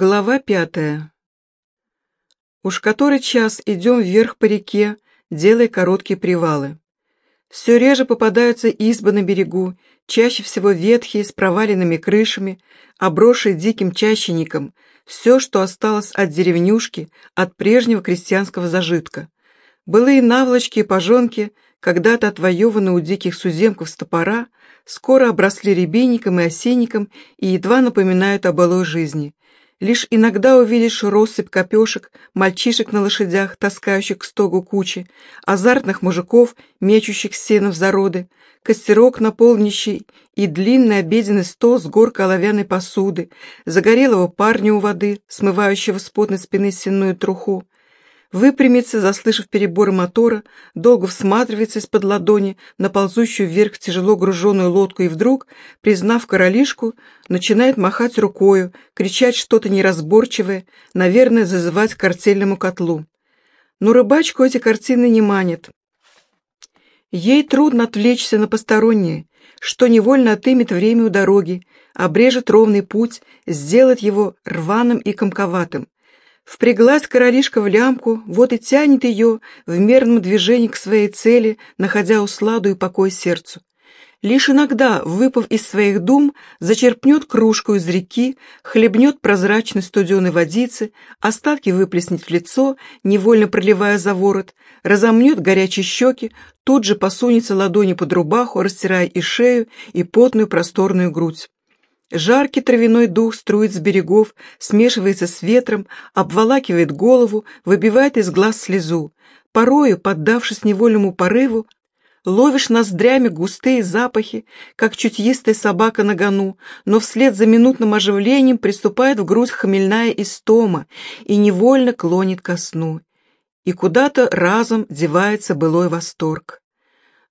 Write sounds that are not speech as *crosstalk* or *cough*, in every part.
Глава пятая. Уж который час идем вверх по реке, делая короткие привалы. Все реже попадаются избы на берегу, чаще всего ветхие, с проваленными крышами, обросшие диким чащеником, все, что осталось от деревнюшки, от прежнего крестьянского зажитка. Былые наволочки и пожонки, когда-то отвоеванные у диких суземков с топора, скоро обросли рябинником и осенником и едва напоминают о былой жизни. Лишь иногда увидишь россыпь копешек, мальчишек на лошадях, таскающих к стогу кучи, азартных мужиков, мечущих сено в зароды, костерок наполнящий и длинный обеденный стол с горкой оловянной посуды, загорелого парня у воды, смывающего с потной спины сенную труху, выпрямится, заслышав переборы мотора, долго всматривается из-под ладони на ползущую вверх тяжело груженную лодку и вдруг, признав королишку, начинает махать рукою, кричать что-то неразборчивое, наверное, зазывать к артельному котлу. Но рыбачку эти картины не манят. Ей трудно отвлечься на постороннее, что невольно отымет время у дороги, обрежет ровный путь, сделает его рваным и комковатым. Впряглась королишка в лямку, вот и тянет ее в мерном движении к своей цели, находя усладу и покой сердцу. Лишь иногда, выпав из своих дум, зачерпнет кружку из реки, хлебнет прозрачной студеной водицы, остатки выплеснет в лицо, невольно проливая за ворот, разомнет горячие щеки, тут же посунется ладони под рубаху, растирая и шею, и потную просторную грудь. Жаркий травяной дух струит с берегов, смешивается с ветром, обволакивает голову, выбивает из глаз слезу. Порою, поддавшись невольному порыву, ловишь ноздрями густые запахи, как чутьистая собака на гону, но вслед за минутным оживлением приступает в грудь хмельная истома и невольно клонит ко сну. И куда-то разом девается былой восторг.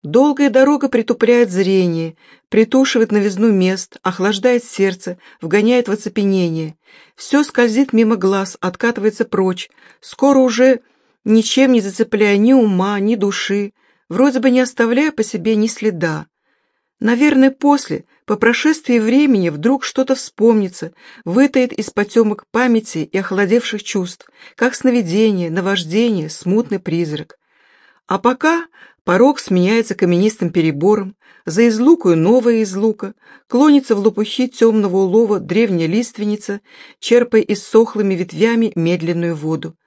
Долгая дорога притупляет зрение, притушивает новизну мест, охлаждает сердце, вгоняет в оцепенение. Все скользит мимо глаз, откатывается прочь, скоро уже ничем не зацепляя ни ума, ни души, вроде бы не оставляя по себе ни следа. Наверное, после, по прошествии времени, вдруг что-то вспомнится, вытает из потемок памяти и охладевших чувств, как сновидение, наваждение, смутный призрак. А пока порог сменяется каменистым перебором, за излукою новая излука, клонится в лопухи темного улова древняя лиственница, черпая иссохлыми ветвями медленную воду.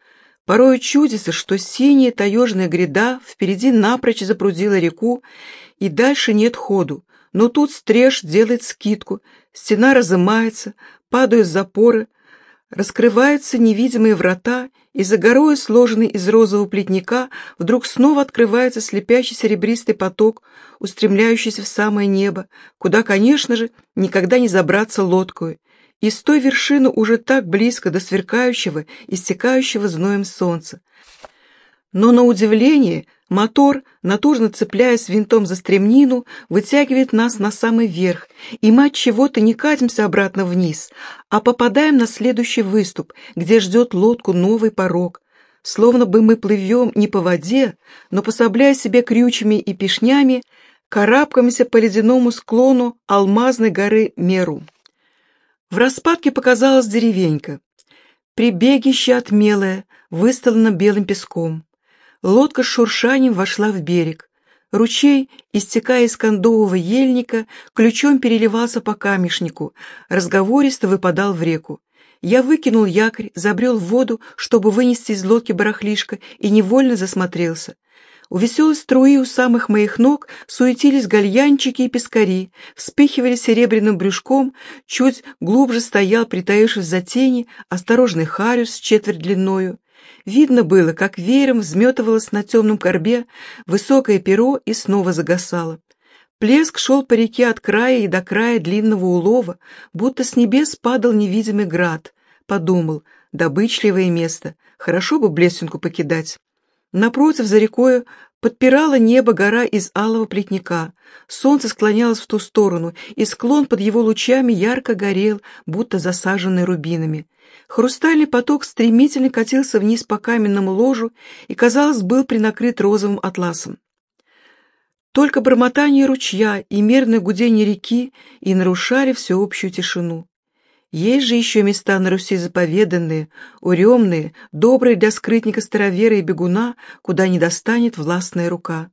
Порою чудится, что синяя таежная гряда впереди напрочь запрудила реку, и дальше нет ходу, но тут стриж делает скидку, стена разымается, падают запоры, Раскрываются невидимые врата, и за горою, сложенный из розового плетника, вдруг снова открывается слепящий серебристый поток, устремляющийся в самое небо, куда, конечно же, никогда не забраться лодкою, и с той вершины уже так близко до сверкающего, истекающего зноем солнца. Но на удивление мотор, натужно цепляясь винтом за стремнину, вытягивает нас на самый верх, и мы от чего-то не катимся обратно вниз, а попадаем на следующий выступ, где ждет лодку новый порог. Словно бы мы плывем не по воде, но, пособляя себе крючьями и пешнями, карабкаемся по ледяному склону алмазной горы Меру. В распадке показалась деревенька. Прибегище отмелое, выстлано белым песком. Лодка с шуршанием вошла в берег. Ручей, истекая из кондового ельника, ключом переливался по камешнику, разговористо выпадал в реку. Я выкинул якорь, забрел в воду, чтобы вынести из лодки барахлишко, и невольно засмотрелся. У веселой струи у самых моих ног суетились гальянчики и пескари, вспыхивали серебряным брюшком, чуть глубже стоял, притаившись за тени, осторожный хариус с четверть длиною. Видно было, как веером взметывалось на темном корбе высокое перо и снова загасало. Плеск шел по реке от края и до края длинного улова, будто с небес падал невидимый град. Подумал, добычливое место, хорошо бы блесенку покидать. Напротив, за рекою, подпирала небо гора из алого плетника. Солнце склонялось в ту сторону, и склон под его лучами ярко горел, будто засаженный рубинами. Хрустальный поток стремительно катился вниз по каменному ложу и, казалось, был принакрыт розовым атласом. Только бормотание ручья и мерное гудение реки и нарушали всеобщую тишину. Есть же еще места на Руси заповеданные, уремные, добрые для скрытника старовера и бегуна, куда не достанет властная рука.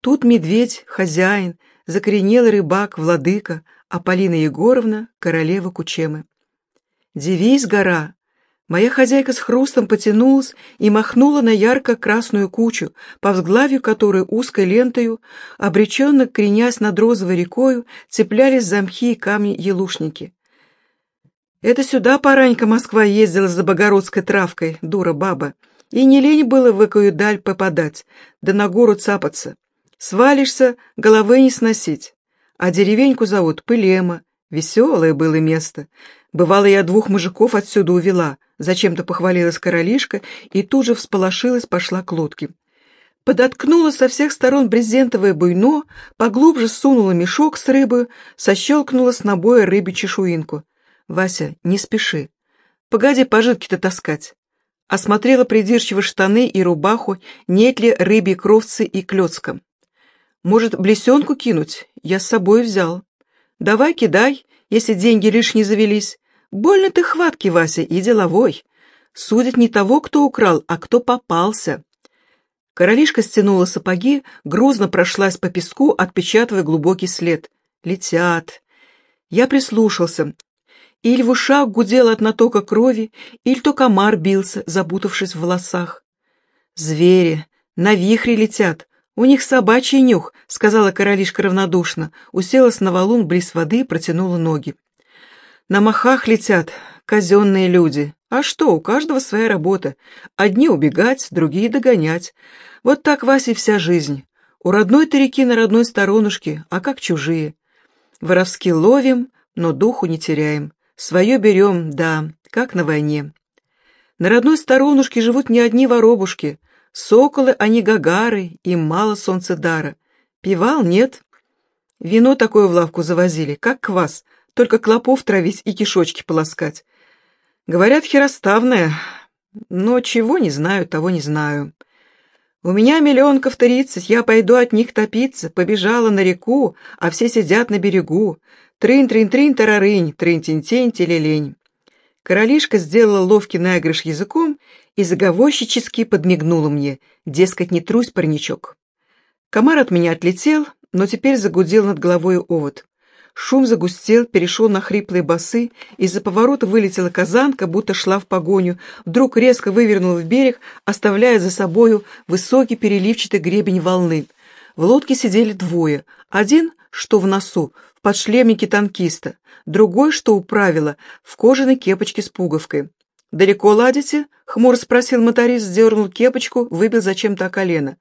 Тут медведь, хозяин, закоренелый рыбак, владыка, а Полина Егоровна — королева Кучемы. Девись, гора, Моя хозяйка с хрустом потянулась и махнула на ярко-красную кучу, по взглавию которой узкой лентою, обреченно кренясь над розовой рекою, цеплялись замхи и камни елушники. Это сюда поранька Москва ездила за богородской травкой, дура баба, и не лень было в экую даль попадать, да на гору цапаться. Свалишься, головы не сносить. А деревеньку зовут Пылема, веселое было место. Бывало, я двух мужиков отсюда увела — Зачем-то похвалилась королишка и тут же всполошилась, пошла к лодке. Подоткнула со всех сторон брезентовое буйно, поглубже сунула мешок с рыбой, сощелкнула с набоя рыбе чешуинку. «Вася, не спеши. Погоди пожитки-то таскать». Осмотрела придирчиво штаны и рубаху, нет ли рыбьи кровцы и клёцка. «Может, блесенку кинуть? Я с собой взял. Давай кидай, если деньги лишь не завелись. Больно ты хваткий, Вася, и деловой. Судят не того, кто украл, а кто попался. Королишка стянула сапоги, грузно прошлась по песку, отпечатывая глубокий след. Летят. Я прислушался. Иль в ушах гудел от натока крови, иль то комар бился, запутавшись в волосах. Звери, на вихре летят, у них собачий нюх, сказала королишка равнодушно, уселась на валун близ воды и протянула ноги. На махах летят казенные люди. А что, у каждого своя работа. Одни убегать, другие догонять. Вот так, Вася, вся жизнь. У родной-то реки на родной сторонушке, а как чужие. Воровски ловим, но духу не теряем. Свое берем, да, как на войне. На родной сторонушке живут не одни воробушки. Соколы, они гагары, им мало солнцедара. Пивал нет. Вино такое в лавку завозили, как квас — только клопов травить и кишочки полоскать. Говорят, хероставная, но чего не знаю, того не знаю. У меня миллионков тридцать, я пойду от них топиться, побежала на реку, а все сидят на берегу. Трын-трын-трын-тарарынь, трын-тень-тень-телелень. Королишка сделала ловкий наигрыш языком и заговорщически подмигнула мне, дескать, не трусь, парничок. Комар от меня отлетел, но теперь загудел над головой овод. Шум загустел, перешел на хриплые басы, из-за поворота вылетела казанка, будто шла в погоню, вдруг резко вывернула в берег, оставляя за собою высокий переливчатый гребень волны. В лодке сидели двое. Один, что в носу, в подшлемнике танкиста, другой, что у правила, в кожаной кепочке с пуговкой. «Далеко ладите?» — хмуро спросил моторист, сдернул кепочку, выбил зачем-то колено.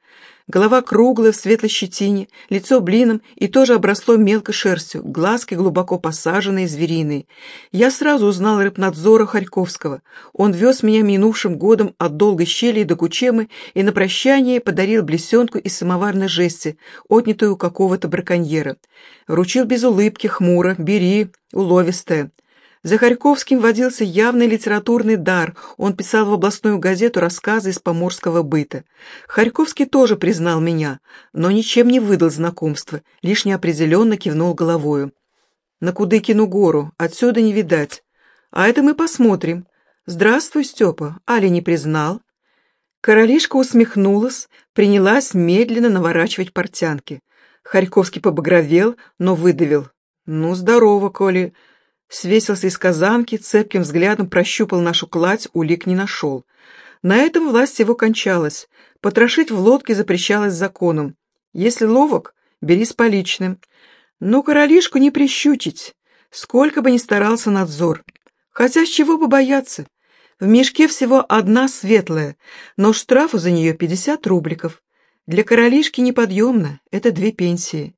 Голова круглая, в светлой щетине, лицо блином и тоже обросло мелкой шерстью, глазки глубоко посаженные, звериные. Я сразу узнал рыбнадзора Харьковского. Он вез меня минувшим годом от долгой щели до Кучемы и на прощание подарил блесенку из самоварной жести, отнятую у какого-то браконьера. Вручил без улыбки, хмуро, бери, уловистая. За Харьковским водился явный литературный дар, он писал в областную газету рассказы из поморского быта. Харьковский тоже признал меня, но ничем не выдал знакомства, лишь неопределенно кивнул головою. «На Кудыкину гору, отсюда не видать. А это мы посмотрим. Здравствуй, Степа, Али не признал?» Королишка усмехнулась, принялась медленно наворачивать портянки. Харьковский побагровел, но выдавил. «Ну, здорово, Коли!» Свесился из казанки, цепким взглядом прощупал нашу кладь, улик не нашел. На этом власть его кончалась. Потрошить в лодке запрещалось законом. Если ловок, бери с поличным. Но королишку не прищучить, сколько бы ни старался надзор. Хотя с чего бы бояться? В мешке всего одна светлая, но штрафу за нее пятьдесят рубликов. Для королишки неподъемно, это две пенсии.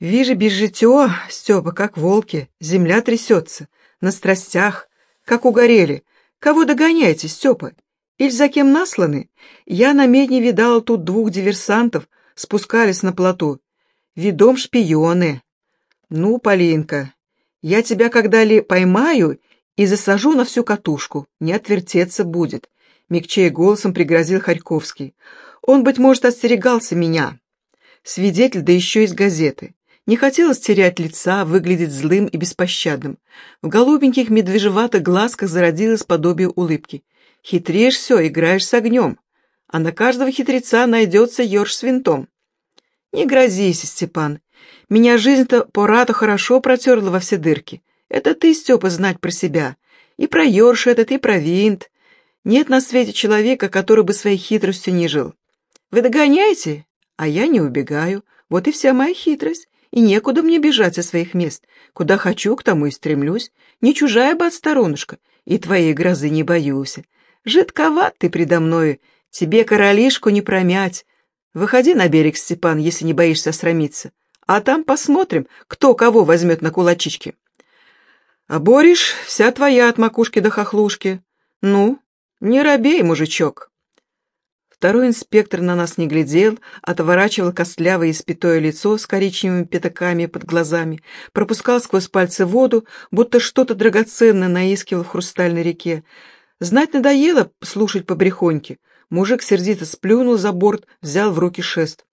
Вижу без житё, Стёпа, как волки, земля трясется, на страстях, как угорели. Кого догоняете, Стёпа? Иль за кем насланы? Я на медне видал тут двух диверсантов, спускались на плоту. Видом шпионы. Ну, Полинка, я тебя когда-ли поймаю и засажу на всю катушку, не отвертеться будет, мягчей голосом пригрозил Харьковский. Он, быть может, остерегался меня. Свидетель, да еще из газеты. Не хотелось терять лица, выглядеть злым и беспощадным. В голубеньких медвежеватых глазках зародилось подобие улыбки. Хитришь все, играешь с огнем. А на каждого хитреца найдется ерш с винтом. Не грозись, Степан. Меня жизнь-то пора-то хорошо протерла во все дырки. Это ты, Степа, знать про себя. И про ерш этот, и про винт. Нет на свете человека, который бы своей хитростью не жил. Вы догоняете, а я не убегаю. Вот и вся моя хитрость. И некуда мне бежать со своих мест. Куда хочу, к тому и стремлюсь. Не чужая бы сторонушка. И твоей грозы не боюсь. Жидковат ты предо мною. Тебе королишку не промять. Выходи на берег, Степан, если не боишься срамиться. А там посмотрим, кто кого возьмет на кулачички. А Бориш, вся твоя от макушки до хохлушки. Ну, не робей, мужичок. Второй инспектор на нас не глядел, отворачивал костлявое испятое лицо с коричневыми пятаками под глазами, пропускал сквозь пальцы воду, будто что-то драгоценное наискивал в хрустальной реке. Знать надоело слушать по брехоньке. Мужик сердито сплюнул за борт, взял в руки шест.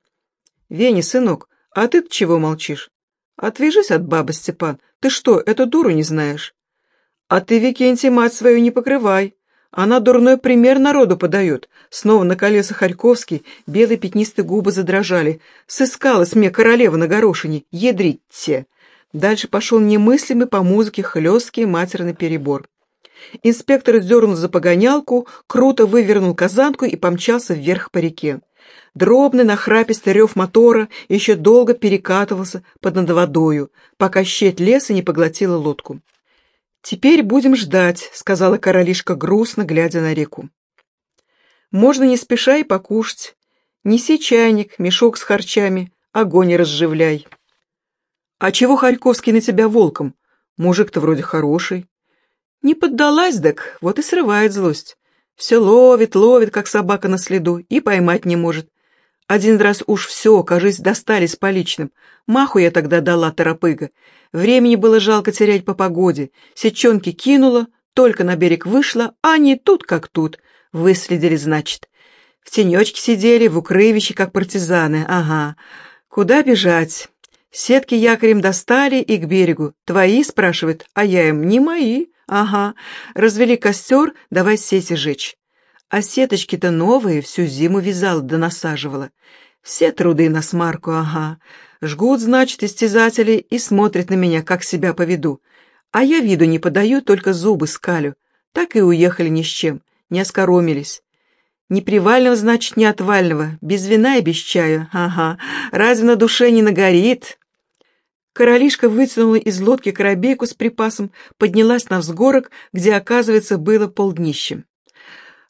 «Веня, сынок, а ты чего молчишь? Отвяжись от бабы, Степан. Ты что, эту дуру не знаешь? А ты, Викентий, мать свою не покрывай. Она дурной пример народу подает. Снова на колесах Харьковский, белые пятнистые губы задрожали. Сыскалась мне королева на горошине, ядрите. Дальше пошел немыслимый по музыке хлесткий матерный перебор. Инспектор дернул за погонялку, круто вывернул казанку и помчался вверх по реке. Дробный нахрапистый рев мотора еще долго перекатывался под над водою, пока щеть леса не поглотила лодку. «Теперь будем ждать», — сказала королишка грустно, глядя на реку. «Можно не спеша и покушать. Неси чайник, мешок с харчами, огонь разживляй». «А чего Харьковский на тебя волком? Мужик-то вроде хороший». «Не поддалась, дак, вот и срывает злость. Все ловит, ловит, как собака на следу, и поймать не может. Один раз уж все, кажись, достали с поличным. Маху я тогда дала торопыга. Времени было жалко терять по погоде. Сечонки кинула, только на берег вышла, а они тут как тут. Выследили, значит. В тенечке сидели, в укрывище, как партизаны, ага. Куда бежать? Сетки якорем достали и к берегу. Твои, спрашивает, а я им, не мои. Ага. Развели костер, давай сети жечь. А сеточки-то новые, всю зиму вязала да насаживала. Все труды на смарку, ага. Жгут, значит, истязатели и смотрят на меня, как себя поведу. А я виду не подаю, только зубы скалю. Так и уехали ни с чем, не оскоромились. Ни привального, значит, ни отвального, без вина и без чая, ага. Разве на душе не нагорит? Королишка вытянула из лодки коробейку с припасом, поднялась на взгорок, где, оказывается, было полднищем.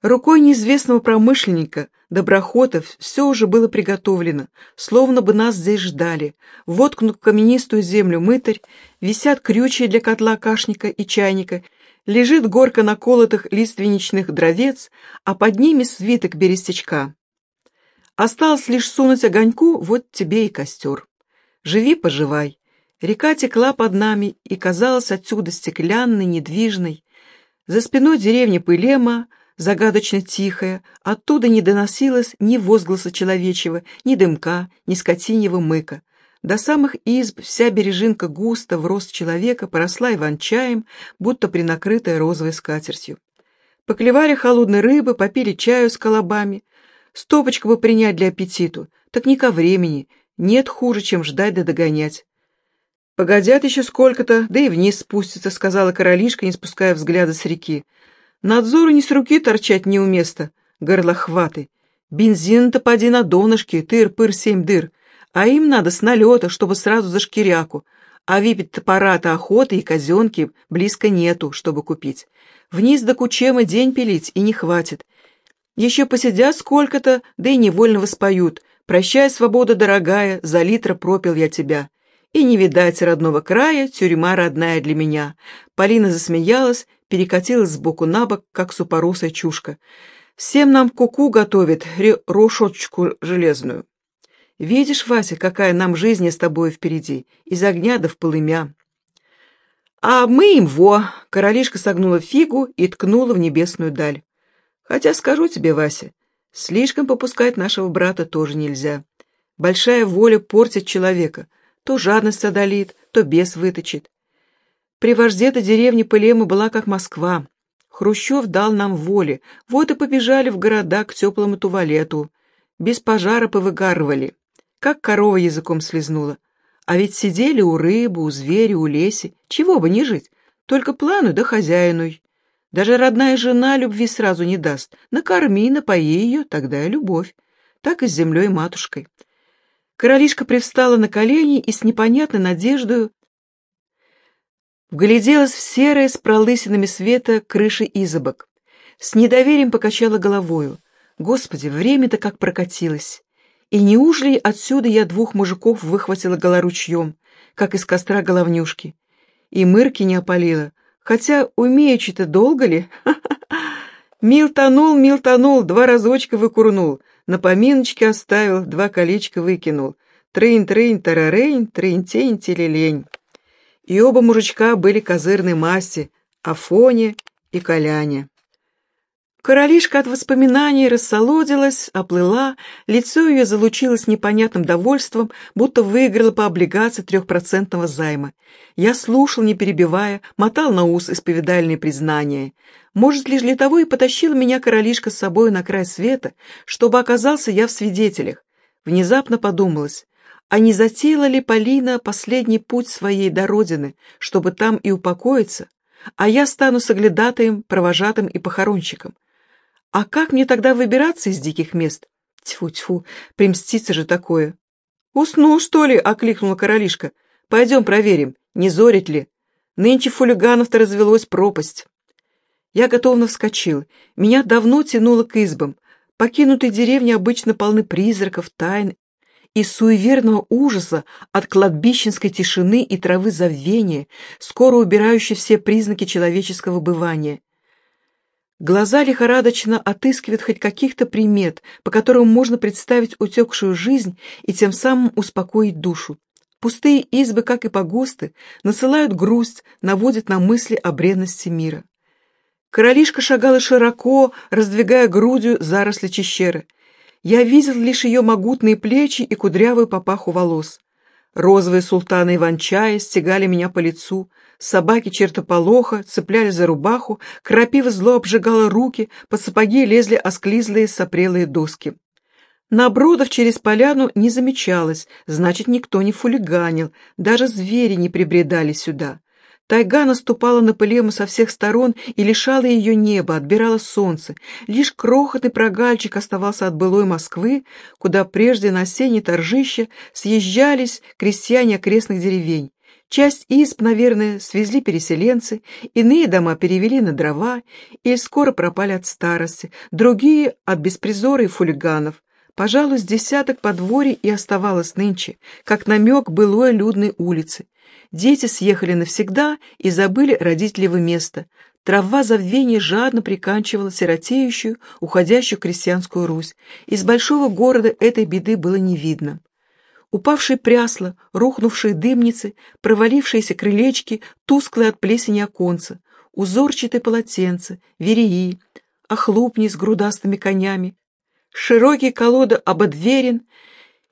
Рукой неизвестного промышленника, доброходов, все уже было приготовлено, словно бы нас здесь ждали. Воткнут в каменистую землю мытарь, висят крючья для котла кашника и чайника, лежит горка наколотых лиственничных дровец, а под ними свиток берестячка. Осталось лишь сунуть огоньку, вот тебе и костер. Живи-поживай. Река текла под нами и казалась отсюда стеклянной, недвижной. За спиной деревни Пылема — загадочно тихая, оттуда не доносилось ни возгласа человечего, ни дымка, ни скотиньего мыка. До самых изб вся бережинка густо в рост человека поросла иван-чаем, будто принакрытая розовой скатертью. Поклевали холодной рыбы, попили чаю с колобами. Стопочку бы принять для аппетиту, так не ко времени, нет хуже, чем ждать да догонять. «Погодят еще сколько-то, да и вниз спустятся», — сказала королишка, не спуская взгляда с реки. Надзору не с руки торчать неуместно, горлохваты. Бензин-то поди на донышке, тыр-пыр семь дыр, а им надо с налета, чтобы сразу за шкиряку, а выпить топора-то охоты и казенки близко нету, чтобы купить. Вниз до кучема день пилить и не хватит. Еще посидят сколько-то, да и невольно воспоют. «Прощай, свобода дорогая, за литра пропил я тебя». И не видать родного края, тюрьма родная для меня. Полина засмеялась, перекатилась сбоку на бок, как супоросая чушка. «Всем нам куку -ку готовит, рошочку железную. Видишь, Вася, какая нам жизнь с тобой впереди, из огня до в полымя». «А мы им во!» — королишка согнула фигу и ткнула в небесную даль. «Хотя скажу тебе, Вася, слишком попускать нашего брата тоже нельзя. Большая воля портит человека. То жадность одолит, то бес выточит. При вожде-то деревня Пылема была как Москва. Хрущев дал нам воли, вот и побежали в города к теплому туалету. Без пожара повыгарывали. Как корова языком слезнула. А ведь сидели у рыбы, у зверя, у леси. Чего бы не жить, только плану да хозяину. Даже родная жена любви сразу не даст. Накорми, напои ее, тогда и любовь. Так и с землей матушкой. Королишка привстала на колени и с непонятной надеждой вгляделась в серое с пролысинами света крыши изобок. С недоверием покачала головою. Господи, время-то как прокатилось. И неужели отсюда я двух мужиков выхватила голоручьем, как из костра головнюшки? И мырки не опалила, хотя умеючи-то долго ли? *laughs* Мил тонул, мил тонул, два разочка выкурнул, на поминочке оставил, два колечка выкинул. Трынь-трынь, тарарень, трынь-тень, телелень и оба мужичка были козырной масти, Афоне и Коляне. Королишка от воспоминаний рассолодилась, оплыла, лицо ее залучилось непонятным довольством, будто выиграла по облигации трехпроцентного займа. Я слушал, не перебивая, мотал на ус исповедальные признания. Может, лишь для того и потащила меня королишка с собой на край света, чтобы оказался я в свидетелях. Внезапно подумалось, а не затеяла ли Полина последний путь своей до родины, чтобы там и упокоиться, а я стану соглядатаем, провожатым и похоронщиком? А как мне тогда выбираться из диких мест? Тьфу-тьфу, примститься же такое. «Уснул, что ли?» — окликнула королишка. «Пойдем проверим, не зорит ли. Нынче фулиганов-то развелось пропасть». Я готовно вскочил. Меня давно тянуло к избам. Покинутые деревни обычно полны призраков, тайн из суеверного ужаса от кладбищенской тишины и травы забвения, скоро убирающей все признаки человеческого бывания. Глаза лихорадочно отыскивают хоть каких-то примет, по которым можно представить утекшую жизнь и тем самым успокоить душу. Пустые избы, как и погосты, насылают грусть, наводят на мысли о бренности мира. Королишка шагала широко, раздвигая грудью заросли чещеры. Я видел лишь ее могутные плечи и кудрявую папаху волос. Розовые султаны Иван-чая стегали меня по лицу, собаки чертополоха цепляли за рубаху, крапива зло обжигала руки, под сапоги лезли осклизлые сопрелые доски. Набродов через поляну не замечалось, значит, никто не фулиганил, даже звери не прибредали сюда. Тайга наступала на Пылему со всех сторон и лишала ее неба, отбирала солнце. Лишь крохотный прогальчик оставался от былой Москвы, куда прежде на осеннее торжище съезжались крестьяне окрестных деревень. Часть изб, наверное, свезли переселенцы, иные дома перевели на дрова и скоро пропали от старости, другие — от беспризора и фулиганов. Пожалуй, с десяток подворий и оставалось нынче, как намек былой людной улицы. Дети съехали навсегда и забыли родителево место. Трава забвения жадно приканчивала сиротеющую, уходящую крестьянскую Русь. Из большого города этой беды было не видно. Упавшие прясла, рухнувшие дымницы, провалившиеся крылечки, тусклые от плесени оконца, узорчатые полотенца, вереи, охлупни с грудастыми конями, широкие колоды ободверен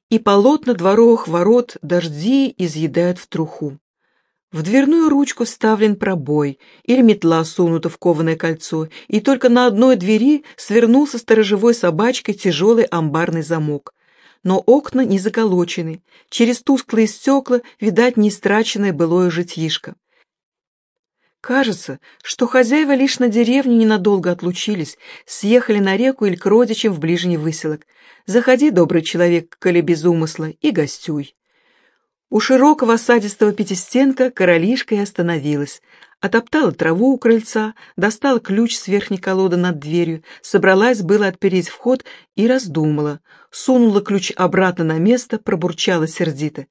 и полотна дворовых ворот дожди изъедают в труху. В дверную ручку вставлен пробой или метла сунута в кованое кольцо, и только на одной двери свернулся сторожевой собачкой тяжелый амбарный замок. Но окна не заколочены, через тусклые стекла видать неистраченное былое житьишко. Кажется, что хозяева лишь на деревню ненадолго отлучились, съехали на реку или к родичам в ближний выселок. Заходи, добрый человек, коли без умысла, и гостюй. У широкого осадистого пятистенка королишка и остановилась. Отоптала траву у крыльца, достала ключ с верхней колоды над дверью, собралась было отпереть вход и раздумала. Сунула ключ обратно на место, пробурчала сердито.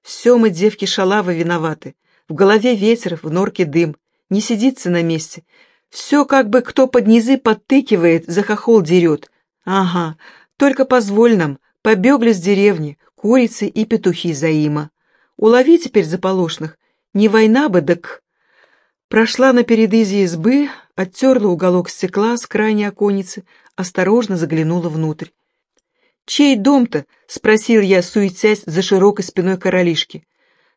«Все мы, девки шалавы, виноваты. В голове ветер, в норке дым. Не сидится на месте. Все как бы кто под низы подтыкивает, за хохол дерет. Ага, только позволь нам, побегли с деревни, курицы и петухи заима. Улови теперь заполошных. Не война бы, дак... Прошла на передызе избы, оттерла уголок стекла с крайней оконицы, осторожно заглянула внутрь. «Чей дом-то?» — спросил я, суетясь за широкой спиной королишки.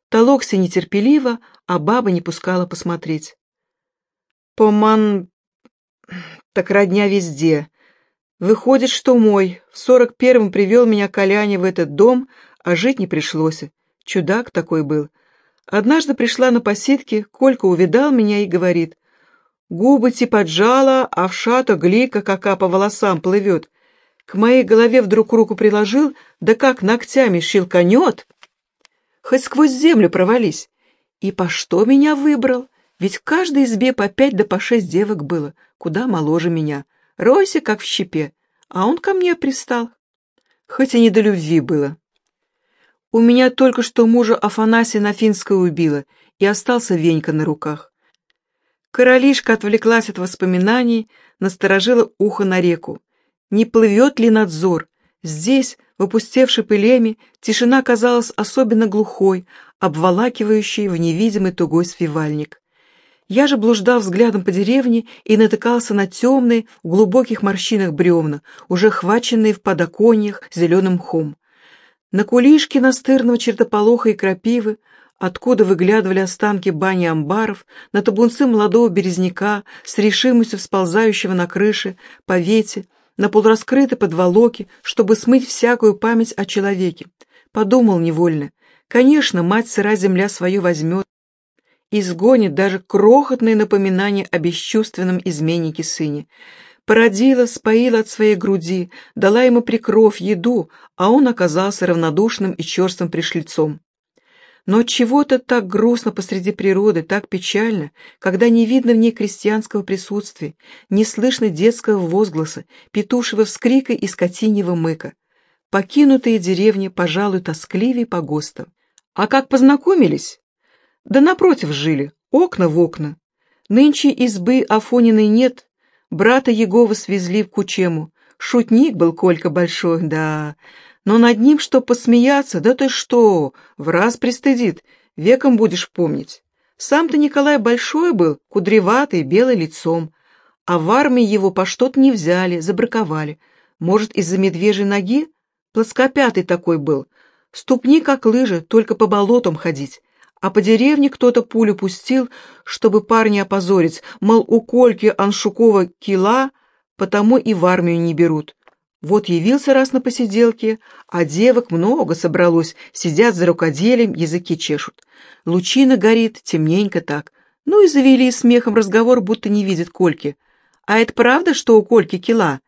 толокся нетерпеливо, а баба не пускала посмотреть. Поман... так родня везде. Выходит, что мой. В сорок первом привел меня Коляне в этот дом, а жить не пришлось. Чудак такой был. Однажды пришла на посидки, Колька увидал меня и говорит, «Губы типа поджала, а в шато глика кака по волосам плывет. К моей голове вдруг руку приложил, да как ногтями щелканет. Хоть сквозь землю провались. И по что меня выбрал? Ведь в каждой избе по пять да по шесть девок было, куда моложе меня. Ройся, как в щепе, а он ко мне пристал. Хоть и не до любви было. У меня только что мужа Афанасия на финской убила, и остался Венька на руках. Королишка отвлеклась от воспоминаний, насторожила ухо на реку. Не плывет ли надзор? Здесь, в опустевшей пылеми, тишина казалась особенно глухой, обволакивающей в невидимый тугой свивальник. Я же блуждал взглядом по деревне и натыкался на темные, в глубоких морщинах бревна, уже хваченные в подоконьях зеленым мхом. На кулишке настырного чертополоха и крапивы, откуда выглядывали останки бани амбаров, на табунцы молодого березняка с решимостью всползающего на крыше, по вете, на полураскрытой подволоке, чтобы смыть всякую память о человеке. Подумал невольно. Конечно, мать сыра земля свое возьмет, и сгонит даже крохотные напоминания о бесчувственном изменнике сыне. Породила, споила от своей груди, дала ему прикров, еду, а он оказался равнодушным и черствым пришлицом. Но чего-то так грустно посреди природы, так печально, когда не видно в ней крестьянского присутствия, не слышно детского возгласа, петушего вскрика и скотиньего мыка. Покинутые деревни, пожалуй, тоскливее по ГОСТам. А как познакомились? Да напротив жили, окна в окна. Нынче избы Афониной нет, Брата Егова свезли в Кучему. Шутник был Колька большой, да. Но над ним что посмеяться, да ты что, в раз пристыдит, веком будешь помнить. Сам-то Николай большой был, кудреватый, белый лицом. А в армии его по что-то не взяли, забраковали. Может, из-за медвежьей ноги? Плоскопятый такой был. Ступни, как лыжи, только по болотам ходить а по деревне кто-то пулю пустил, чтобы парня опозорить, мол, у Кольки Аншукова кила, потому и в армию не берут. Вот явился раз на посиделке, а девок много собралось, сидят за рукоделием, языки чешут. Лучина горит, темненько так. Ну и завели смехом разговор, будто не видят Кольки. «А это правда, что у Кольки кила?»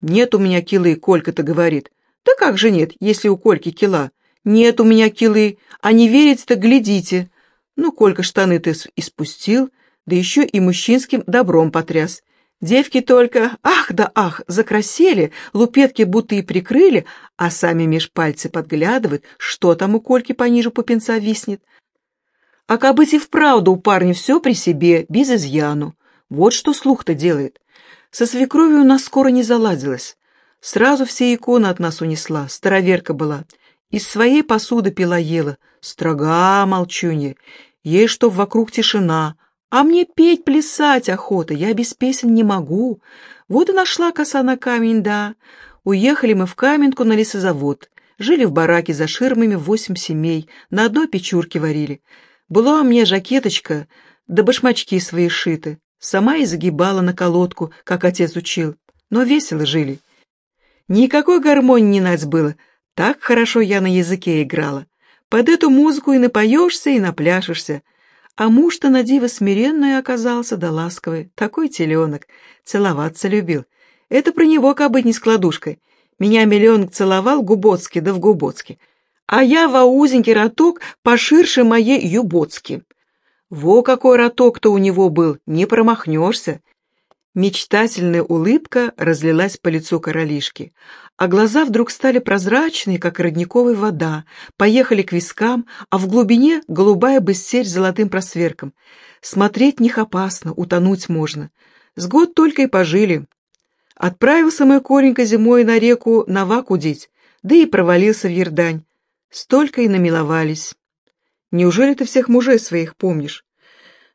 «Нет у меня килы», — Колька-то говорит. «Да как же нет, если у Кольки кила?» «Нет у меня килы, а не верите-то, глядите». Ну, Колька штаны-то испустил, да еще и мужчинским добром потряс. Девки только, ах да ах, закрасели, лупетки будто и прикрыли, а сами меж пальцы подглядывают, что там у Кольки пониже пупенца виснет. А кабыть и вправду у парня все при себе, без изъяну. Вот что слух-то делает. Со свекровью у нас скоро не заладилось. Сразу все иконы от нас унесла, староверка была. Из своей посуды пила-ела, строга молчунья, ей что вокруг тишина, а мне петь, плясать охота, я без песен не могу. Вот и нашла коса на камень, да. Уехали мы в Каменку на лесозавод, жили в бараке за ширмами восемь семей, на одной печурке варили. Была у меня жакеточка, да башмачки свои шиты. Сама и загибала на колодку, как отец учил. Но весело жили. Никакой гармонии не нать было — так хорошо я на языке играла. Под эту музыку и напоешься, и напляшешься. А муж-то на диво смиренный оказался, да ласковый, такой теленок. Целоваться любил. Это про него кабы не складушкой. Меня миллионок целовал Губотский, да в Губотске. А я во узенький роток поширше моей Юботски. Во какой роток-то у него был, не промахнешься. Мечтательная улыбка разлилась по лицу королишки, а глаза вдруг стали прозрачные, как родниковая вода, поехали к вискам, а в глубине голубая быстерь с золотым просверком. Смотреть них опасно, утонуть можно. С год только и пожили. Отправился мой коренька зимой на реку Нова кудить, да и провалился в Ердань. Столько и намиловались. Неужели ты всех мужей своих помнишь?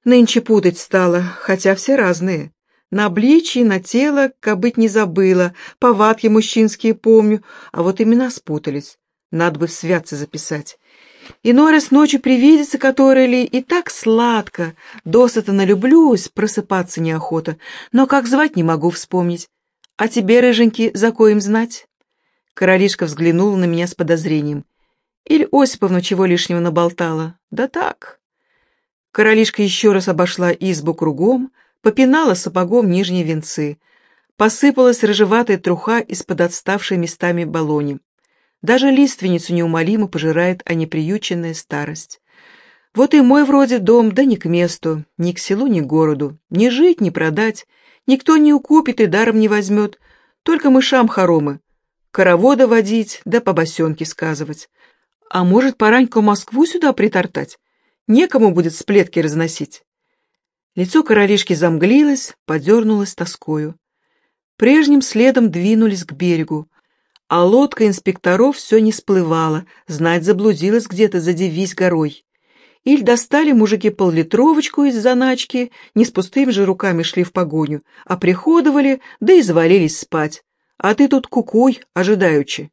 Нынче путать стало, хотя все разные. На обличье, на тело, кабыть не забыла, повадки мужчинские помню, а вот имена спутались. Надо бы в святцы записать. Иной раз ночью привидится который ли, и так сладко, досыта налюблюсь, просыпаться неохота, но как звать не могу вспомнить. А тебе, рыженький, за коим знать?» Королишка взглянула на меня с подозрением. «Или Осиповна чего лишнего наболтала? Да так». Королишка еще раз обошла избу кругом, попинала сапогом нижние венцы. Посыпалась рыжеватая труха из-под отставшей местами балони. Даже лиственницу неумолимо пожирает, а не приюченная старость. Вот и мой вроде дом, да не к месту, ни к селу, ни к городу. Ни жить, ни продать. Никто не укупит и даром не возьмет. Только мышам хоромы. Коровода водить, да по босенке сказывать. А может, пораньку Москву сюда притортать? Некому будет сплетки разносить. Лицо королишки замглилось, подернулось тоскою. Прежним следом двинулись к берегу, а лодка инспекторов все не сплывала, знать заблудилась где-то за девись горой. Иль достали мужики поллитровочку из заначки, не с пустыми же руками шли в погоню, а приходовали, да и завалились спать. А ты тут кукуй, ожидаючи.